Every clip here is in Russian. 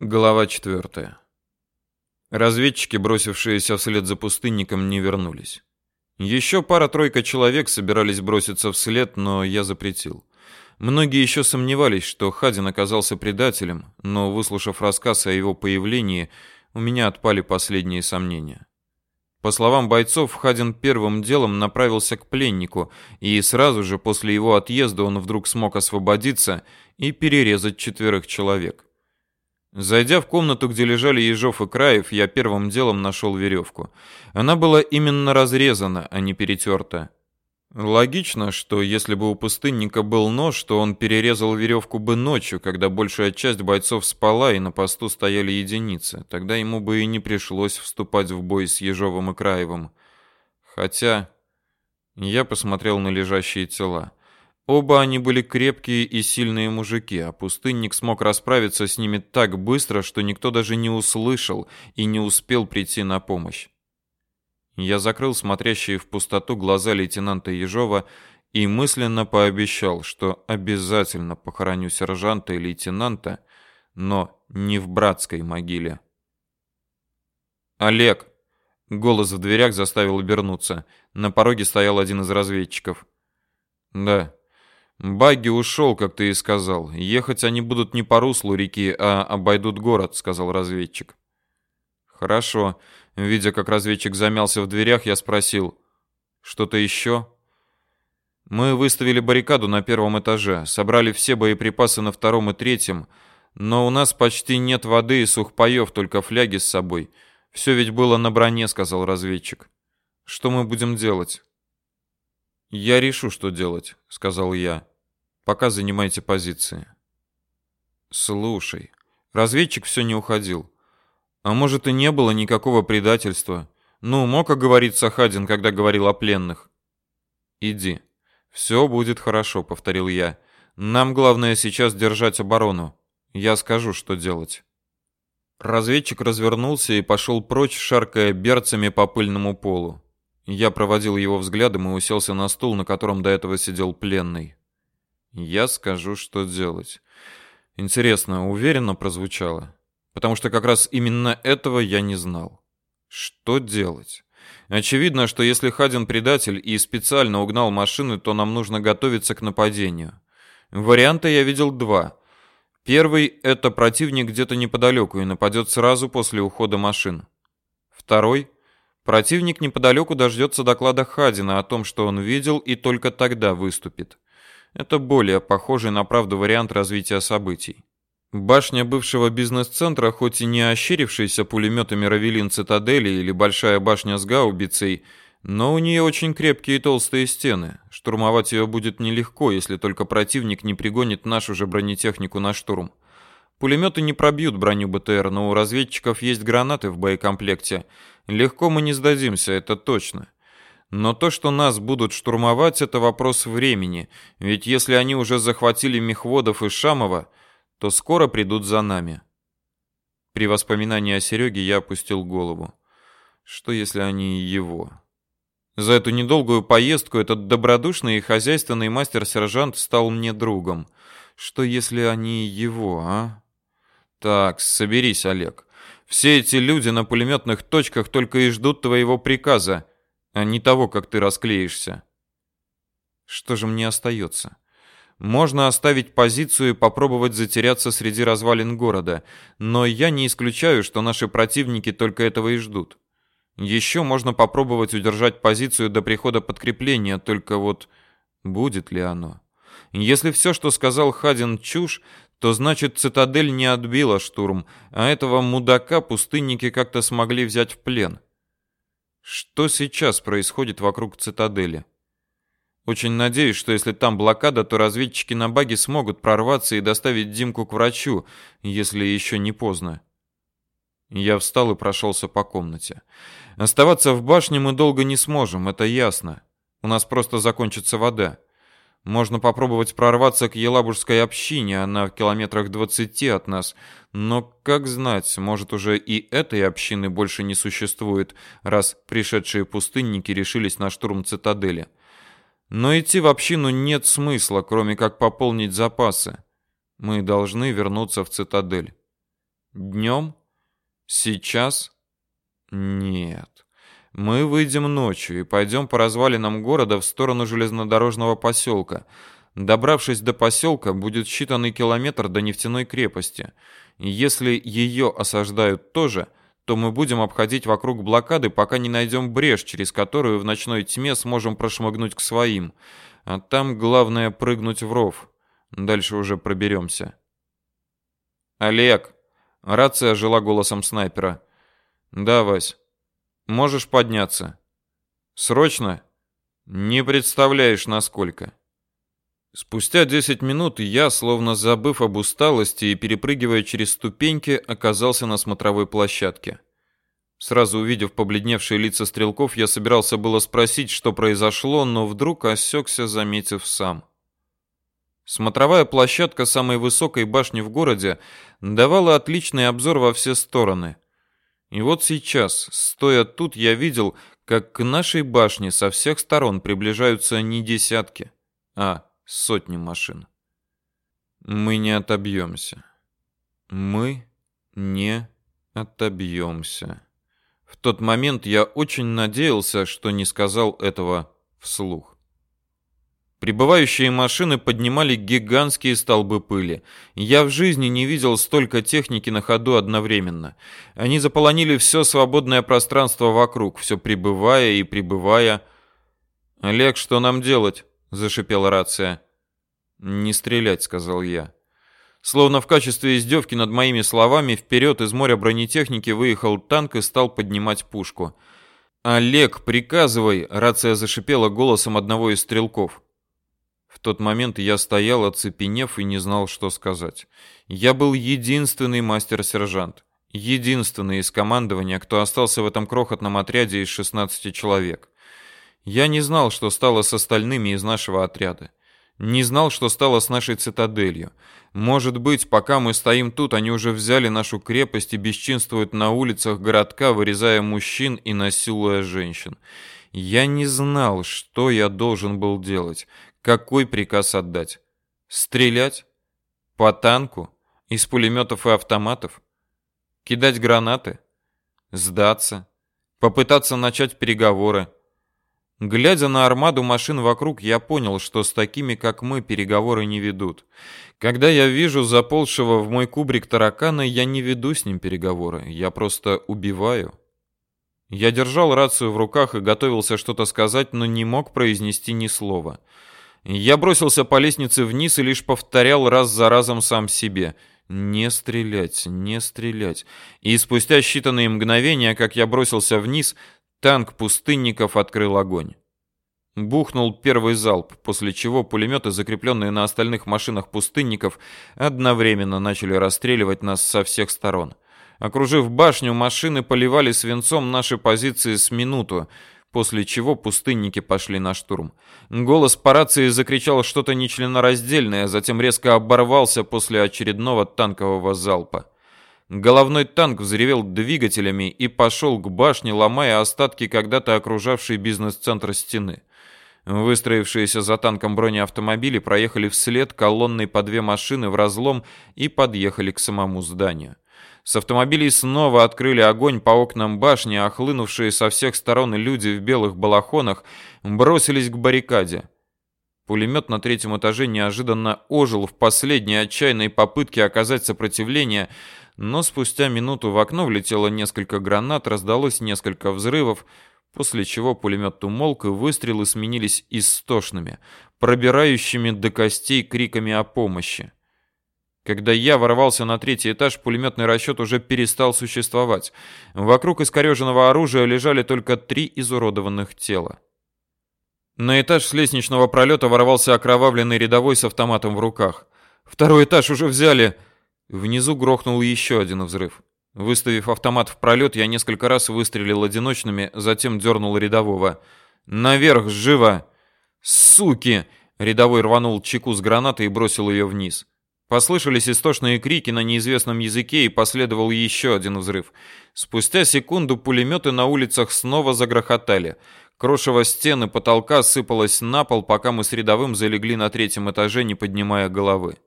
Глава 4. Разведчики, бросившиеся вслед за пустынником, не вернулись. Еще пара-тройка человек собирались броситься вслед, но я запретил. Многие еще сомневались, что Хадин оказался предателем, но, выслушав рассказ о его появлении, у меня отпали последние сомнения. По словам бойцов, Хадин первым делом направился к пленнику, и сразу же после его отъезда он вдруг смог освободиться и перерезать четверых человек. Зайдя в комнату, где лежали Ежов и Краев, я первым делом нашел веревку. Она была именно разрезана, а не перетерта. Логично, что если бы у пустынника был нож, то он перерезал веревку бы ночью, когда большая часть бойцов спала и на посту стояли единицы. Тогда ему бы и не пришлось вступать в бой с Ежовым и Краевым. Хотя я посмотрел на лежащие тела. Оба они были крепкие и сильные мужики, а пустынник смог расправиться с ними так быстро, что никто даже не услышал и не успел прийти на помощь. Я закрыл смотрящие в пустоту глаза лейтенанта Ежова и мысленно пообещал, что обязательно похороню сержанта и лейтенанта, но не в братской могиле. Олег голос в дверях заставил обернуться. На пороге стоял один из разведчиков. Да. Багги ушел, как ты и сказал. Ехать они будут не по руслу реки, а обойдут город, сказал разведчик. Хорошо. Видя, как разведчик замялся в дверях, я спросил: "Что-то еще?» Мы выставили баррикаду на первом этаже, собрали все боеприпасы на втором и третьем, но у нас почти нет воды и сухпаев, только фляги с собой. Все ведь было на броне, сказал разведчик. Что мы будем делать? Я решу, что делать, сказал я. Пока занимайте позиции. Слушай, разведчик все не уходил. А может и не было никакого предательства. Ну, мог оговорить Сахадин, когда говорил о пленных. Иди. Все будет хорошо, повторил я. Нам главное сейчас держать оборону. Я скажу, что делать. Разведчик развернулся и пошел прочь, шаркая берцами по пыльному полу. Я проводил его взглядом и уселся на стул, на котором до этого сидел пленный. Я скажу, что делать. Интересно, уверенно прозвучало, потому что как раз именно этого я не знал. Что делать? Очевидно, что если Хадин предатель и специально угнал машину, то нам нужно готовиться к нападению. Варианта я видел два. Первый это противник где-то неподалеку и нападет сразу после ухода машин. Второй Противник неподалеку дождется доклада Хадина о том, что он видел, и только тогда выступит. Это более похожий на правду вариант развития событий. Башня бывшего бизнес-центра, хоть и не ощерившаяся пулеметами Равелин Цитадели или большая башня с гаубицей, но у нее очень крепкие и толстые стены. Штурмовать ее будет нелегко, если только противник не пригонит нашу же бронетехнику на штурм. Пулеметы не пробьют броню БТР, но у разведчиков есть гранаты в боекомплекте. Легко мы не сдадимся, это точно. Но то, что нас будут штурмовать, это вопрос времени, ведь если они уже захватили Мехводов и Шамова, то скоро придут за нами. При воспоминании о Сереге я опустил голову. Что если они его? За эту недолгую поездку этот добродушный и хозяйственный мастер-сержант стал мне другом. Что если они его, а? Так, соберись, Олег. Все эти люди на пулеметных точках только и ждут твоего приказа, а не того, как ты расклеишься. Что же мне остается? Можно оставить позицию и попробовать затеряться среди развалин города, но я не исключаю, что наши противники только этого и ждут. Еще можно попробовать удержать позицию до прихода подкрепления, только вот будет ли оно? Если все, что сказал Хадин, чушь, то значит цитадель не отбила штурм, а этого мудака пустынники как-то смогли взять в плен. Что сейчас происходит вокруг цитадели? Очень надеюсь, что если там блокада, то разведчики на баге смогут прорваться и доставить Димку к врачу, если еще не поздно. Я встал и прошелся по комнате. Оставаться в башне мы долго не сможем, это ясно. У нас просто закончится вода. Можно попробовать прорваться к Елабужской общине, она в километрах двадцати от нас. Но как знать, может уже и этой общины больше не существует, раз пришедшие пустынники решились на штурм цитадели. Но идти в общину нет смысла, кроме как пополнить запасы. Мы должны вернуться в цитадель. Днем? Сейчас? Нет. Мы выйдем ночью и пойдем по развалинам города в сторону железнодорожного поселка. Добравшись до поселка, будет считанный километр до нефтяной крепости. Если ее осаждают тоже, то мы будем обходить вокруг блокады, пока не найдем брешь, через которую в ночной тьме сможем прошмыгнуть к своим. А там главное прыгнуть в ров. Дальше уже проберемся. Олег. Рация жила голосом снайпера. Да, Вась. Можешь подняться. Срочно? Не представляешь, насколько. Спустя 10 минут я, словно забыв об усталости и перепрыгивая через ступеньки, оказался на смотровой площадке. Сразу увидев побледневшие лица стрелков, я собирался было спросить, что произошло, но вдруг осекся, заметив сам. Смотровая площадка самой высокой башни в городе давала отличный обзор во все стороны. И вот сейчас, стоя тут, я видел, как к нашей башне со всех сторон приближаются не десятки, а сотни машин. Мы не отобьемся. Мы не отобьемся. В тот момент я очень надеялся, что не сказал этого вслух. Прибывающие машины поднимали гигантские столбы пыли. Я в жизни не видел столько техники на ходу одновременно. Они заполонили все свободное пространство вокруг, все прибывая и прибывая. «Олег, что нам делать?» — зашипела рация. «Не стрелять», — сказал я. Словно в качестве издевки над моими словами, вперед из моря бронетехники выехал танк и стал поднимать пушку. «Олег, приказывай!» — рация зашипела голосом одного из стрелков. В тот момент я стоял, оцепенев, и не знал, что сказать. Я был единственный мастер-сержант. Единственный из командования, кто остался в этом крохотном отряде из 16 человек. Я не знал, что стало с остальными из нашего отряда. Не знал, что стало с нашей цитаделью. Может быть, пока мы стоим тут, они уже взяли нашу крепость и бесчинствуют на улицах городка, вырезая мужчин и насилуя женщин. Я не знал, что я должен был делать, какой приказ отдать. Стрелять? По танку? Из пулеметов и автоматов? Кидать гранаты? Сдаться? Попытаться начать переговоры? Глядя на армаду машин вокруг, я понял, что с такими, как мы, переговоры не ведут. Когда я вижу заползшего в мой кубрик таракана, я не веду с ним переговоры, я просто убиваю. Я держал рацию в руках и готовился что-то сказать, но не мог произнести ни слова. Я бросился по лестнице вниз и лишь повторял раз за разом сам себе «Не стрелять, не стрелять». И спустя считанные мгновения, как я бросился вниз, Танк пустынников открыл огонь. Бухнул первый залп, после чего пулеметы, закрепленные на остальных машинах пустынников, одновременно начали расстреливать нас со всех сторон. Окружив башню, машины поливали свинцом наши позиции с минуту, после чего пустынники пошли на штурм. Голос по рации закричал что-то нечленораздельное, затем резко оборвался после очередного танкового залпа. Головной танк взревел двигателями и пошел к башне, ломая остатки когда-то окружавшей бизнес-центр стены. Выстроившиеся за танком бронеавтомобили проехали вслед колонной по две машины в разлом и подъехали к самому зданию. С автомобилей снова открыли огонь по окнам башни, а хлынувшие со всех сторон люди в белых балахонах бросились к баррикаде. Пулемет на третьем этаже неожиданно ожил в последней отчаянной попытке оказать сопротивление, но спустя минуту в окно влетело несколько гранат, раздалось несколько взрывов, после чего пулемет умолк и выстрелы сменились истошными, пробирающими до костей криками о помощи. Когда я ворвался на третий этаж, пулеметный расчет уже перестал существовать. Вокруг искореженного оружия лежали только три изуродованных тела. На этаж с лестничного пролета ворвался окровавленный рядовой с автоматом в руках. «Второй этаж уже взяли!» Внизу грохнул еще один взрыв. Выставив автомат в пролет, я несколько раз выстрелил одиночными, затем дернул рядового. «Наверх, живо!» «Суки!» Рядовой рванул чеку с гранатой и бросил ее вниз. Послышались истошные крики на неизвестном языке и последовал еще один взрыв. Спустя секунду пулеметы на улицах снова загрохотали. Крошево стены потолка сыпалось на пол, пока мы с рядовым залегли на третьем этаже, не поднимая головы.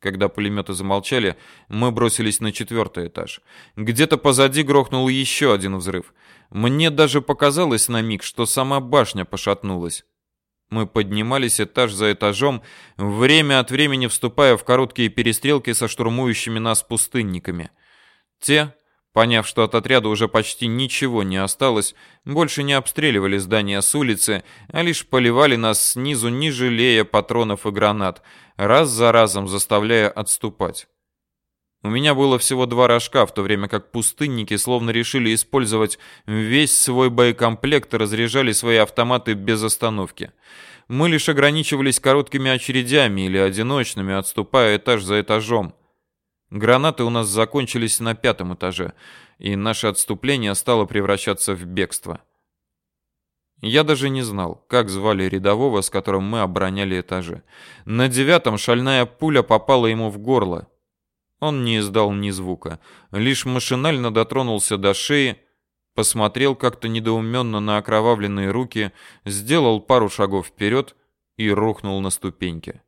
Когда пулеметы замолчали, мы бросились на четвертый этаж. Где-то позади грохнул еще один взрыв. Мне даже показалось на миг, что сама башня пошатнулась. Мы поднимались этаж за этажом, время от времени вступая в короткие перестрелки со штурмующими нас пустынниками. Те, поняв, что от отряда уже почти ничего не осталось, больше не обстреливали здания с улицы, а лишь поливали нас снизу, не жалея патронов и гранат, раз за разом заставляя отступать. У меня было всего два рожка, в то время как пустынники словно решили использовать весь свой боекомплект и разряжали свои автоматы без остановки. Мы лишь ограничивались короткими очередями или одиночными, отступая этаж за этажом. Гранаты у нас закончились на пятом этаже, и наше отступление стало превращаться в бегство. Я даже не знал, как звали рядового, с которым мы обороняли этажи. На девятом шальная пуля попала ему в горло, он не издал ни звука, лишь машинально дотронулся до шеи, посмотрел как-то недоуменно на окровавленные руки, сделал пару шагов вперед и рухнул на ступеньки.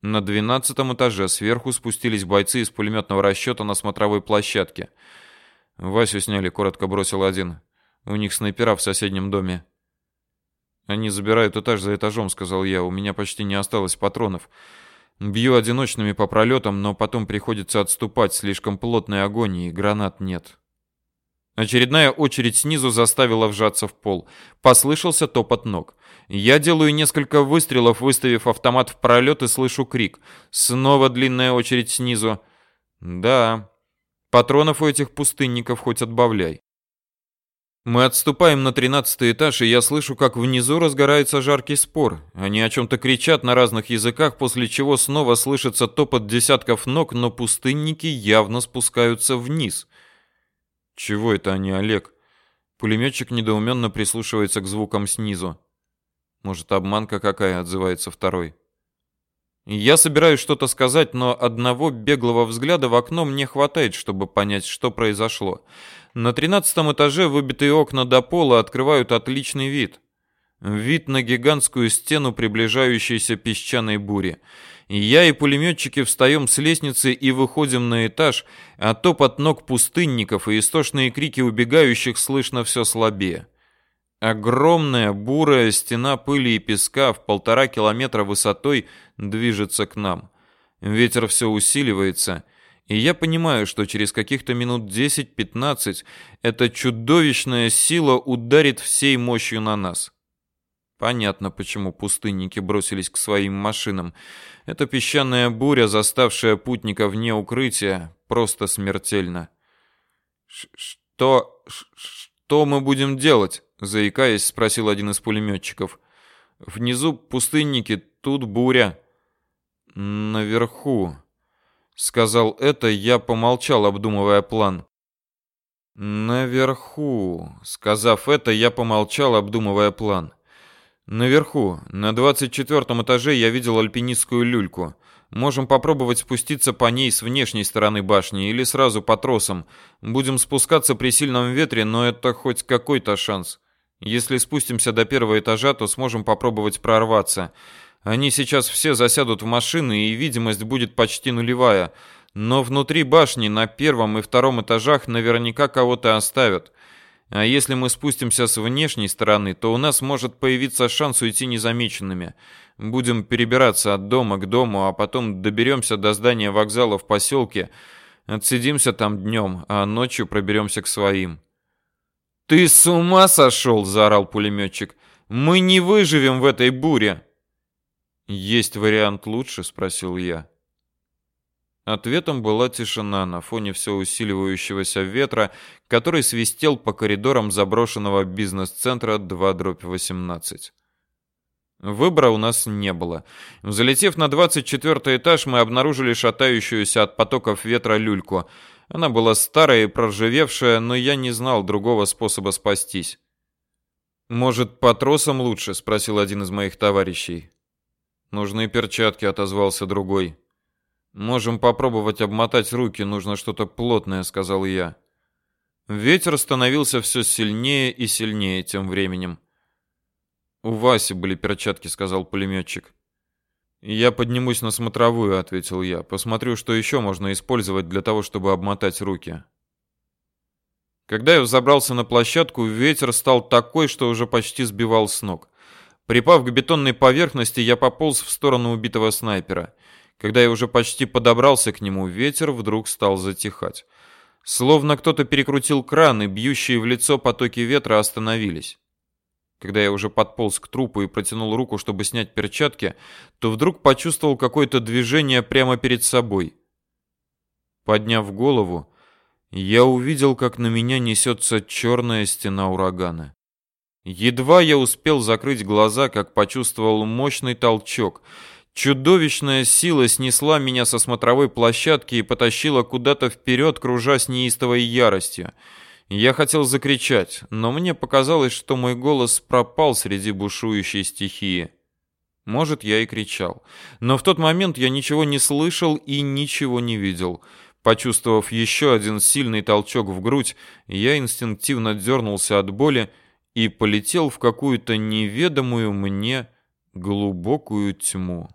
На двенадцатом этаже сверху спустились бойцы из пулеметного расчета на смотровой площадке. Васю сняли, коротко бросил один. У них снайпера в соседнем доме. Они забирают этаж за этажом, сказал я. У меня почти не осталось патронов. Бью одиночными по пролетам, но потом приходится отступать, слишком плотный огонь и гранат нет. Очередная очередь снизу заставила вжаться в пол. Послышался топот ног. Я делаю несколько выстрелов, выставив автомат в пролет и слышу крик. Снова длинная очередь снизу. Да, патронов у этих пустынников хоть отбавляй. Мы отступаем на тринадцатый этаж, и я слышу, как внизу разгорается жаркий спор. Они о чем-то кричат на разных языках, после чего снова слышится топот десятков ног, но пустынники явно спускаются вниз. Чего это они, Олег? Пулеметчик недоуменно прислушивается к звукам снизу. Может, обманка какая, отзывается второй. Я собираюсь что-то сказать, но одного беглого взгляда в окно мне хватает, чтобы понять, что произошло. На тринадцатом этаже выбитые окна до пола открывают отличный вид. Вид на гигантскую стену приближающейся песчаной бури. Я и пулеметчики встаем с лестницы и выходим на этаж, а топот ног пустынников и истошные крики убегающих слышно все слабее. Огромная бурая стена пыли и песка в полтора километра высотой движется к нам. Ветер все усиливается — и я понимаю, что через каких-то минут 10-15 эта чудовищная сила ударит всей мощью на нас. Понятно, почему пустынники бросились к своим машинам. Эта песчаная буря, заставшая путника вне укрытия, просто смертельна. «Что... что мы будем делать?» — заикаясь, спросил один из пулеметчиков. «Внизу пустынники, тут буря». «Наверху...» Сказал это, я помолчал, обдумывая план. Наверху, сказав это, я помолчал, обдумывая план. Наверху, на двадцать четвертом этаже я видел альпинистскую люльку. Можем попробовать спуститься по ней с внешней стороны башни или сразу по тросам. Будем спускаться при сильном ветре, но это хоть какой-то шанс. Если спустимся до первого этажа, то сможем попробовать прорваться. Они сейчас все засядут в машины, и видимость будет почти нулевая. Но внутри башни на первом и втором этажах наверняка кого-то оставят. А если мы спустимся с внешней стороны, то у нас может появиться шанс уйти незамеченными. Будем перебираться от дома к дому, а потом доберемся до здания вокзала в поселке, отсидимся там днем, а ночью проберемся к своим. «Ты с ума сошел!» – заорал пулеметчик. «Мы не выживем в этой буре!» «Есть вариант лучше?» — спросил я. Ответом была тишина на фоне все усиливающегося ветра, который свистел по коридорам заброшенного бизнес-центра 2-18. Выбора у нас не было. Залетев на 24 этаж, мы обнаружили шатающуюся от потоков ветра люльку. Она была старая и проржавевшая, но я не знал другого способа спастись. «Может, по тросам лучше?» — спросил один из моих товарищей. Нужны перчатки, отозвался другой. Можем попробовать обмотать руки, нужно что-то плотное, сказал я. Ветер становился все сильнее и сильнее тем временем. У Васи были перчатки, сказал пулеметчик. «Я поднимусь на смотровую», — ответил я. «Посмотрю, что еще можно использовать для того, чтобы обмотать руки». Когда я взобрался на площадку, ветер стал такой, что уже почти сбивал с ног. Припав к бетонной поверхности, я пополз в сторону убитого снайпера. Когда я уже почти подобрался к нему, ветер вдруг стал затихать. Словно кто-то перекрутил кран, и бьющие в лицо потоки ветра остановились. Когда я уже подполз к трупу и протянул руку, чтобы снять перчатки, то вдруг почувствовал какое-то движение прямо перед собой. Подняв голову, я увидел, как на меня несется черная стена урагана. Едва я успел закрыть глаза, как почувствовал мощный толчок. Чудовищная сила снесла меня со смотровой площадки и потащила куда-то вперед, кружась неистовой яростью. Я хотел закричать, но мне показалось, что мой голос пропал среди бушующей стихии. Может, я и кричал. Но в тот момент я ничего не слышал и ничего не видел. Почувствовав еще один сильный толчок в грудь, я инстинктивно дернулся от боли и полетел в какую-то неведомую мне глубокую тьму.